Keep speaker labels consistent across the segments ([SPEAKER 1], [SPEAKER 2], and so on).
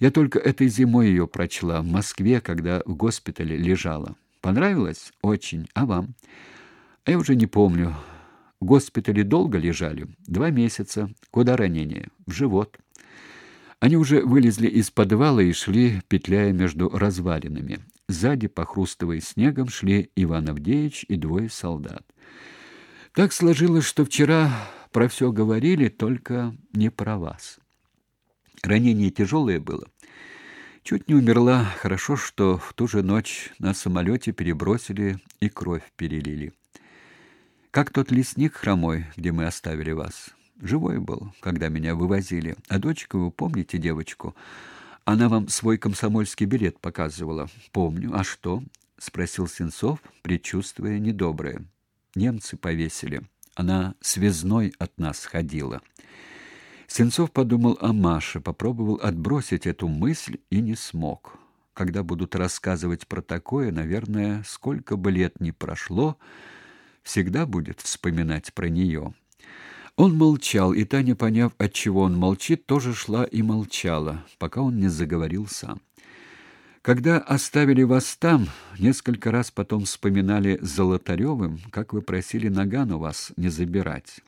[SPEAKER 1] Я только этой зимой ее прочла в Москве, когда в госпитале лежала. Понравилось? Очень. А вам? А я уже не помню. В госпитале долго лежали? Два месяца. Куда ранение? В живот. Они уже вылезли из подвала и шли, петляя между развалинами. Сзади, похрустывая снегом, шли Иван Авдеевич и двое солдат. Так сложилось, что вчера про все говорили, только не про вас. Ранение тяжелое было. Чуть не умерла. Хорошо, что в ту же ночь на самолете перебросили и кровь перелили. Как тот лесник хромой, где мы оставили вас. Живой был, когда меня вывозили. А дочка, вы помните девочку? Она вам свой комсомольский билет показывала. Помню. А что? спросил Сенцов, предчувствуя недоброе. Немцы повесили. Она связной от нас ходила. Сенцов подумал о Маше, попробовал отбросить эту мысль и не смог. Когда будут рассказывать про такое, наверное, сколько бы лет ни прошло, всегда будет вспоминать про нее. Он молчал, и Таня, поняв, от чего он молчит, тоже шла и молчала, пока он не заговорил сам. Когда оставили вас там, несколько раз потом вспоминали Золотаревым, как вы просили Нагану вас не забирать.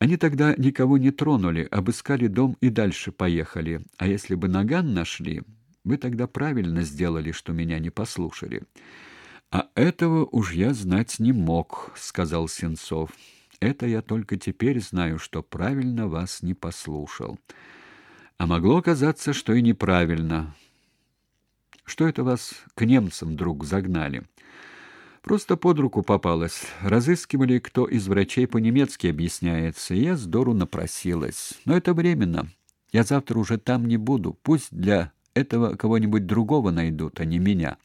[SPEAKER 1] Они тогда никого не тронули, обыскали дом и дальше поехали. А если бы Наган нашли, вы тогда правильно сделали, что меня не послушали. А этого уж я знать не мог, сказал Сенцов. Это я только теперь знаю, что правильно вас не послушал. А могло оказаться, что и неправильно. Что это вас к немцам вдруг загнали? Просто под руку попалась. Разыскивали, кто из врачей по-немецки объясняется, и я с Дору напросилась. Но это временно. Я завтра уже там не буду. Пусть для этого кого-нибудь другого найдут, а не меня.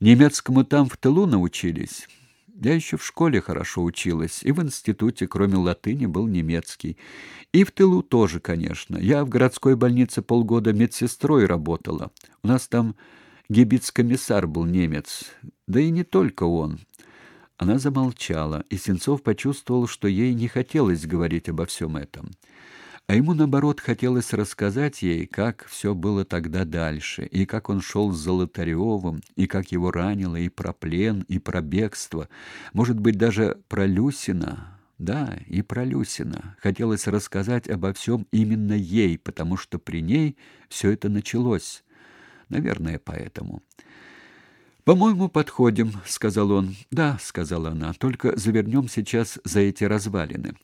[SPEAKER 1] Немецкому там в тылу научились. Я еще в школе хорошо училась, и в институте, кроме латыни, был немецкий. И в тылу тоже, конечно. Я в городской больнице полгода медсестрой работала. У нас там гибиц-комиссар был немец. Да и не только он. Она замолчала, и Сенцов почувствовал, что ей не хотелось говорить обо всем этом. А ему, наоборот, хотелось рассказать ей, как все было тогда дальше, и как он шел с Золотаревым, и как его ранило, и про плен, и про бегство, может быть, даже про Люсина. Да, и про Люсина. Хотелось рассказать обо всем именно ей, потому что при ней все это началось. Наверное, поэтому. «По-моему, подходим», — сказал он. «Да», — сказала она, — «только завернем сейчас за эти развалины».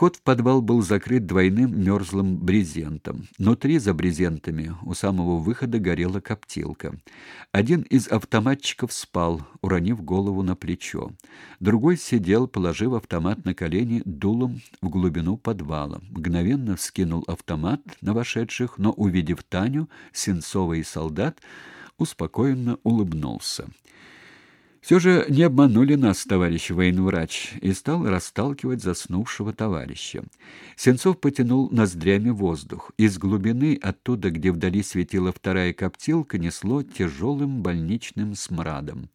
[SPEAKER 1] Вход в подвал был закрыт двойным мерзлым брезентом. Внутри за брезентами у самого выхода горела коптилка. Один из автоматчиков спал, уронив голову на плечо. Другой сидел, положив автомат на колени, дулом в глубину подвала. Мгновенно вскинул автомат на вошедших, но, увидев Таню, Сенцова и солдат, успокоенно улыбнулся. Все же не обманули нас, товарищ военврач, и стал расталкивать заснувшего товарища. Сенцов потянул ноздрями воздух. Из глубины, оттуда, где вдали светила вторая коптилка, несло тяжелым больничным смрадом.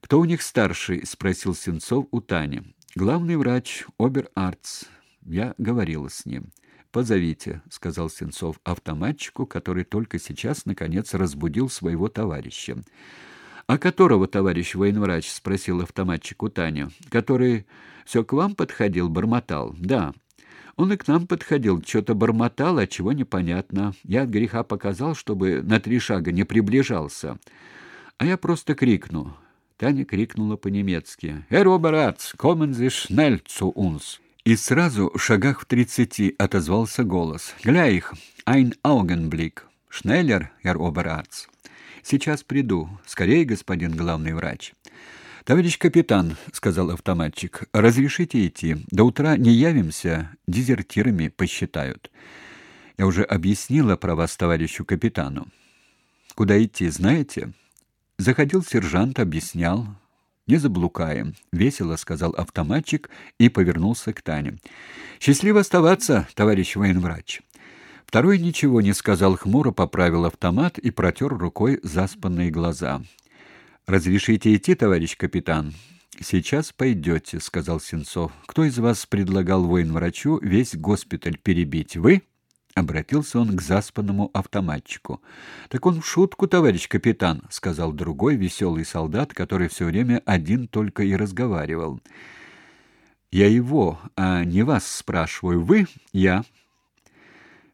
[SPEAKER 1] «Кто у них старший?» — спросил Сенцов у Тани. «Главный врач, обер-арц. Я говорила с ним». «Позовите», — сказал Сенцов автоматчику, который только сейчас, наконец, разбудил своего товарища. «А которого, товарищ военврач?» — спросил автоматчик у Тани. «Который все к вам подходил, бормотал?» «Да». Он и к нам подходил, что-то бормотал, а чего непонятно. Я от греха показал, чтобы на три шага не приближался. А я просто крикну. Таня крикнула по-немецки. «Herr Oberarzt, kommen Sie schnell zu uns!» И сразу, в шагах в тридцати, отозвался голос. «Гля их! Ein Augenblick! Schneller, Herr Oberarzt!» Сейчас приду. Скорее, господин главный врач. Товарищ капитан, сказал автоматчик. Разрешите идти. До утра не явимся, дезертирами посчитают. Я уже объяснила про вас товарищу капитану. Куда идти, знаете? Заходил сержант, объяснял. Не заблукаем, весело сказал автоматчик и повернулся к Тане. Счастливо оставаться, товарищ военврач. Второй ничего не сказал хмуро, поправил автомат и протер рукой заспанные глаза. Разрешите идти, товарищ капитан. Сейчас пойдете», — сказал Сенцов. Кто из вас предлагал военврачу весь госпиталь перебить? Вы? Обратился он к заспанному автоматчику. «Так он в шутку, товарищ капитан», — сказал другой веселый солдат, который все время один только и разговаривал. «Я его, а не вас спрашиваю. Вы?» «Я».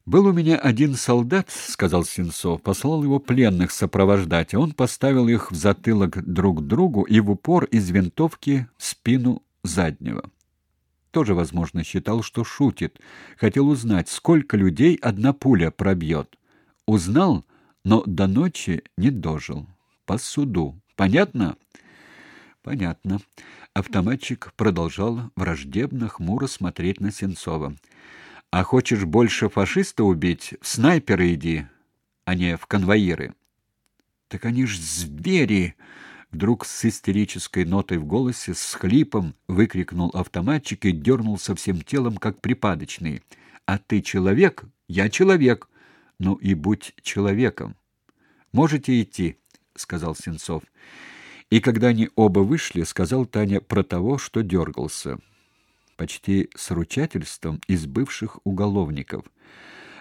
[SPEAKER 1] «Был у меня один солдат, — сказал Сенцов, — послал его пленных сопровождать, а он поставил их в затылок друг другу и в упор из винтовки в спину заднего. Тоже, возможно, считал, что шутит. Хотел узнать, сколько людей одна пуля пробьет. Узнал, но до ночи не дожил. По суду. Понятно? Понятно. Автоматчик продолжал враждебно хмуро смотреть на Сенцова. А хочешь больше фашиста убить, в снайперы иди, а не в конвоиры. Так они ж звери, вдруг с истерической нотой в голосе, с хлипом выкрикнул автоматчик и дернулся всем телом, как припадочный. А ты человек? Я человек. Ну и будь человеком. Можете идти, сказал Сенцов. И когда они оба вышли, сказал Таня про того, что дергался почти с ручательством из бывших уголовников.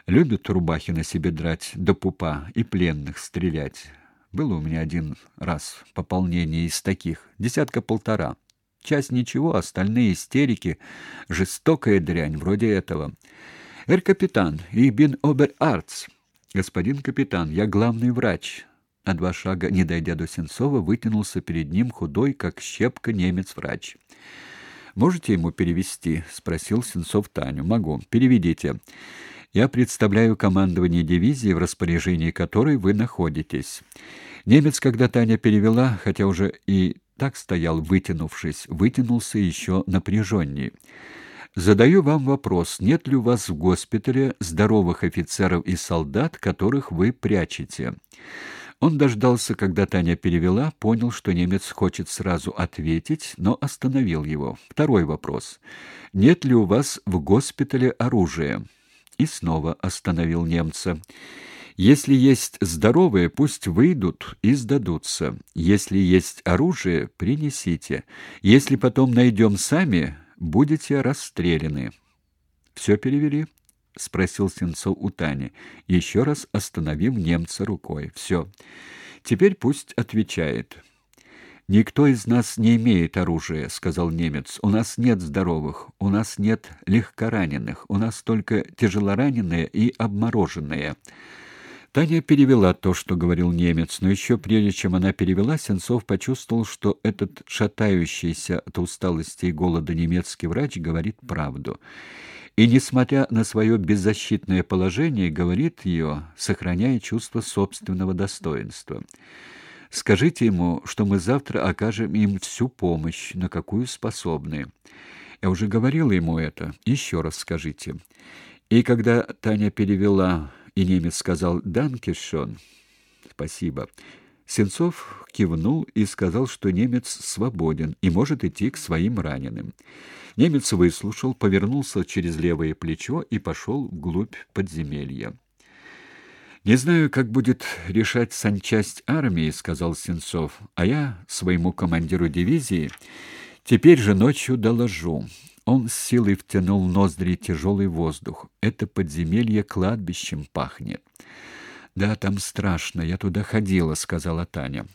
[SPEAKER 1] Любят рубахи на себе драть до пупа и пленных стрелять. Было у меня один раз пополнение из таких, десятка-полтора. Часть ничего, остальные истерики, жестокая дрянь вроде этого. «Эр капитан, и бин обер арц». «Господин капитан, я главный врач». На два шага, не дойдя до Сенцова, вытянулся перед ним худой, как щепка, немец-врач. Можете ему перевести? спросил Сенцов Таню. Могу. Переведите. Я представляю командование дивизии, в распоряжении которой вы находитесь. Немец, когда Таня перевела, хотя уже и так стоял, вытянувшись, вытянулся еще напряженнее. Задаю вам вопрос: нет ли у вас в госпитале здоровых офицеров и солдат, которых вы прячете? Он дождался, когда Таня перевела, понял, что немец хочет сразу ответить, но остановил его. Второй вопрос. Нет ли у вас в госпитале оружия? И снова остановил немца. Если есть здоровые, пусть выйдут и сдадутся. Если есть оружие, принесите. Если потом найдем сами, будете расстреляны. Все перевели? — спросил Сенцов у Тани, еще раз остановив немца рукой. «Все. Теперь пусть отвечает». «Никто из нас не имеет оружия», — сказал немец. «У нас нет здоровых, у нас нет легкораненых, у нас только тяжелораненые и обмороженные». Таня перевела то, что говорил немец, но еще прежде чем она перевела, Сенцов почувствовал, что этот шатающийся от усталости и голода немецкий врач говорит правду. И, несмотря на свое беззащитное положение, говорит ее, сохраняя чувство собственного достоинства. «Скажите ему, что мы завтра окажем им всю помощь, на какую способны. Я уже говорила ему это, еще раз скажите». И когда Таня перевела и немец сказал «Данкешон». «Спасибо». Сенцов кивнул и сказал, что немец свободен и может идти к своим раненым. Немец выслушал, повернулся через левое плечо и пошел вглубь подземелья. «Не знаю, как будет решать санчасть армии», — сказал Сенцов, — «а я своему командиру дивизии теперь же ночью доложу. Он с силой втянул в ноздри тяжелый воздух. Это подземелье кладбищем пахнет. Да, там страшно. Я туда ходила, сказала Таня.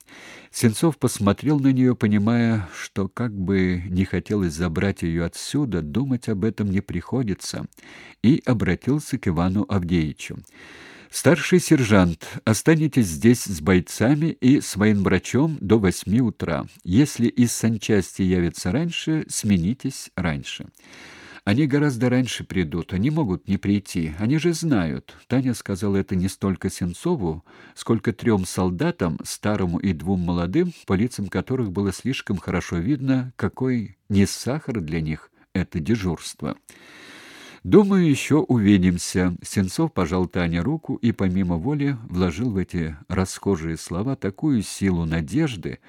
[SPEAKER 1] Сенцов посмотрел на нее, понимая, что как бы не хотелось забрать ее отсюда, думать об этом не приходится, и обратился к Ивану Авдеевичу. Старший сержант, останетесь здесь с бойцами и с военврачом до восьми утра. Если из санчасти явятся раньше, сменитесь раньше. Они гораздо раньше придут, они могут не прийти. Они же знают. Таня сказала это не столько Сенцову, сколько трем солдатам, старому и двум молодым, по лицам которых было слишком хорошо видно, какой не сахар для них это дежурство. Думаю, еще увидимся. Сенцов пожал Тане руку и помимо воли вложил в эти расхожие слова такую силу надежды,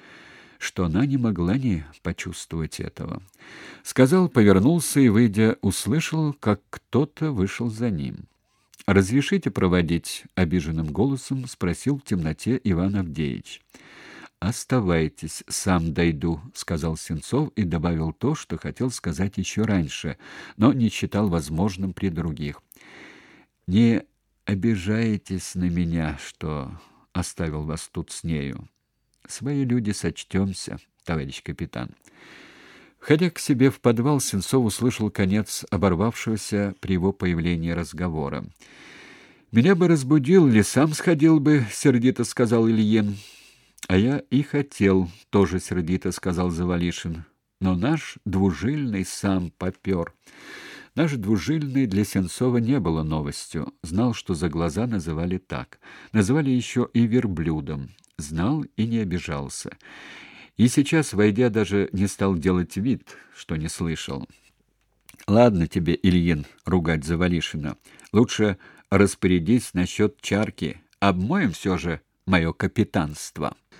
[SPEAKER 1] что она не могла не почувствовать этого. Сказал, повернулся и, выйдя, услышал, как кто-то вышел за ним. «Разрешите проводить?» — обиженным голосом спросил в темноте Иван Авдеевич. Оставайтесь, сам дойду, сказал Сенцов и добавил то, что хотел сказать еще раньше, но не считал возможным при других. Не обижаетесь на меня, что оставил вас тут с нею. Свои люди сочтемся, товарищ капитан. Ходя к себе в подвал, Сенцов услышал конец оборвавшегося при его появлении разговора. «Меня бы разбудил или сам сходил бы», — сердито сказал Ильин. «А я и хотел», — тоже сердито сказал Завалишин. «Но наш двужильный сам попер». Наш двужильный для Сенцова не было новостью. Знал, что за глаза называли так. Называли еще и верблюдом. Знал и не обижался. И сейчас, войдя, даже не стал делать вид, что не слышал. Ладно тебе, Ильин, ругать Завалишина. Лучше распорядись насчет чарки. Обмоем все же мое капитанство.